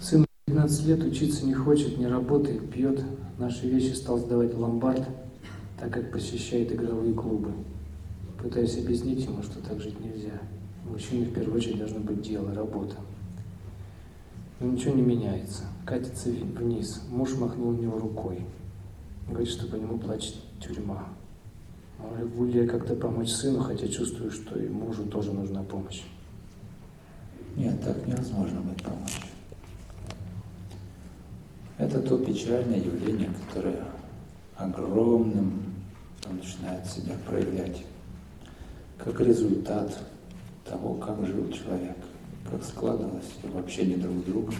Сын 15 лет учиться не хочет, не работает, пьет. Наши вещи стал сдавать в ломбард, так как посещает игровые клубы. Пытаюсь объяснить ему, что так жить нельзя. У мужчины в первую очередь должно быть дело, работа. Но ничего не меняется. Катится вниз. Муж махнул на него рукой. Говорит, что по нему плачет тюрьма. Могу ли я как-то помочь сыну, хотя чувствую, что и мужу тоже нужна помощь? Нет, так невозможно будет помочь. Это то печальное явление, которое огромным начинает себя проявлять как результат того, как жил человек, как складывалось его общение друг с другом.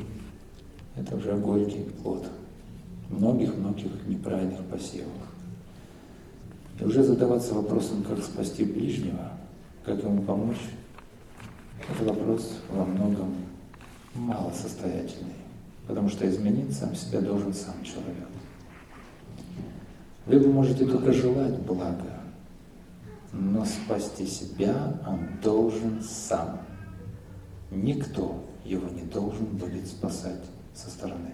Это уже горький плод многих-многих неправильных посевов. И уже задаваться вопросом, как спасти ближнего, как ему помочь, это вопрос во многом малосостоятельный, потому что изменить сам себя должен сам человек. Вы можете только желать блага, но спасти себя он должен сам. Никто его не должен будет спасать со стороны.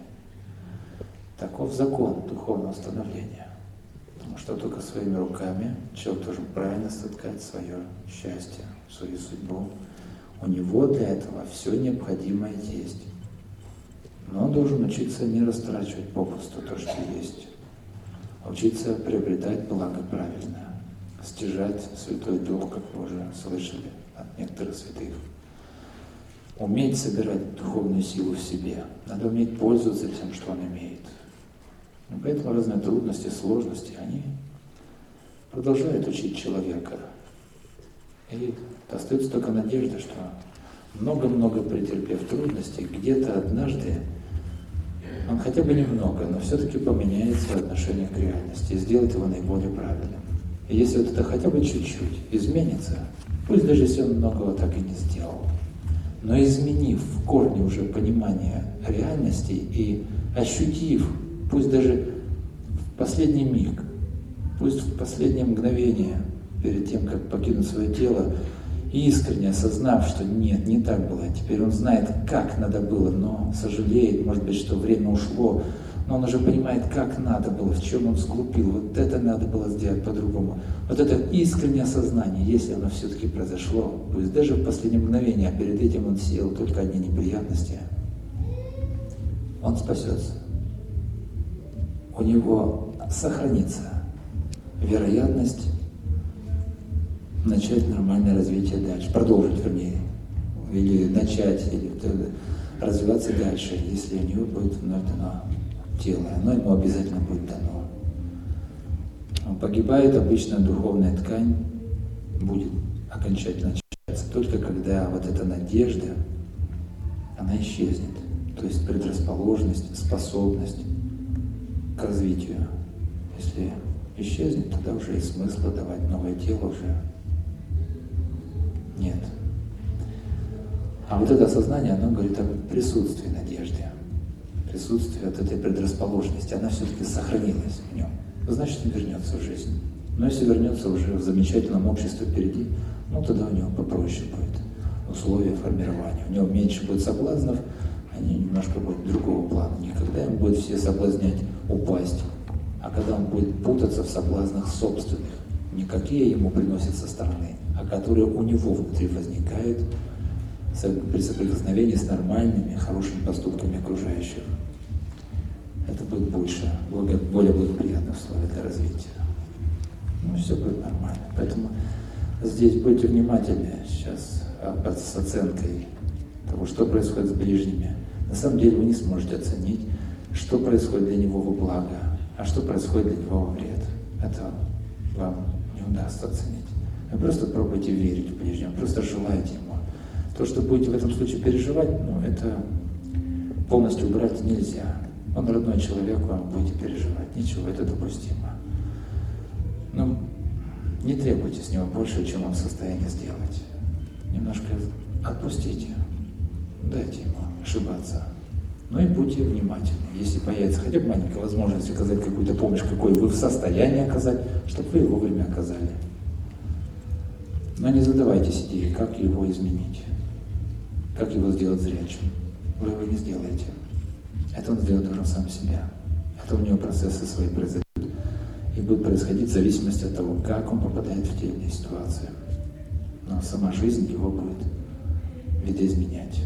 Таков закон духовного становления. Потому что только своими руками человек должен правильно соткать свое счастье, свою судьбу. У него для этого все необходимое есть. Но он должен учиться не растрачивать попусту то, что есть, а учиться приобретать благо правильное, стяжать Святой Дух, как вы уже слышали от некоторых святых. Уметь собирать духовную силу в себе. Надо уметь пользоваться тем, что он имеет. И поэтому разные трудности, сложности, они продолжают учить человека. И остается только надежда, что много-много претерпев трудностей, где-то однажды он хотя бы немного, но все-таки поменяет свое отношение к реальности и сделает его наиболее правильным. И если вот это хотя бы чуть-чуть изменится, пусть даже если он многого так и не сделал, но изменив в корне уже понимание реальности и ощутив пусть даже в последний миг, пусть в последнее мгновение, перед тем, как покинуть свое тело, искренне осознав, что нет, не так было, теперь он знает, как надо было, но сожалеет, может быть, что время ушло, но он уже понимает, как надо было, в чем он сглупил, вот это надо было сделать по-другому. Вот это искреннее осознание, если оно все-таки произошло, пусть даже в последнее мгновение, а перед этим он сел только одни неприятности, он спасется у него сохранится вероятность начать нормальное развитие дальше, продолжить, вернее, или начать, или развиваться дальше, если у него будет вновь дано тело, оно ему обязательно будет дано. Погибает обычно духовная ткань, будет окончательно очищаться только когда вот эта надежда, она исчезнет. То есть предрасположенность, способность к развитию. Если исчезнет, тогда уже и смысла давать новое тело уже нет. А вот это сознание, оно говорит о присутствии надежды, присутствии от этой предрасположенности. Она все-таки сохранилась в нем. Значит, он вернется в жизнь. Но если вернется уже в замечательном обществе впереди, ну тогда у него попроще будет условия формирования. У него меньше будет соблазнов, они немножко будут другого плана. Не когда им будет все соблазнять упасть, а когда он будет путаться в соблазнах собственных, не какие ему приносят со стороны, а которые у него внутри возникают при соприкосновении с нормальными, хорошими поступками окружающих. Это будет больше, более благоприятные условия для развития. Ну, все будет нормально. Поэтому здесь будьте внимательны сейчас а, с оценкой того, что происходит с ближними. На самом деле вы не сможете оценить, что происходит для него во благо, а что происходит для него во вред. Это вам не удастся оценить. Вы просто пробуйте верить в ближнего, просто желайте ему. То, что будете в этом случае переживать, ну, это полностью убрать нельзя. Он родной человек, вам будете переживать. Ничего, это допустимо. Но не требуйте с него больше, чем он в состоянии сделать. Немножко отпустите, дайте ему ошибаться. Ну и будьте внимательны. Если появится хотя бы маленькая возможность оказать какую-то помощь, какой вы в состоянии оказать, чтобы вы его вовремя оказали. Но не задавайтесь идеей, как его изменить, как его сделать зрячим. Вы его не сделаете. Это он сделать должен сам себя. Это у него процессы свои произойдут. И будут происходить в зависимости от того, как он попадает в те или иные ситуации. Но сама жизнь его будет видоизменять.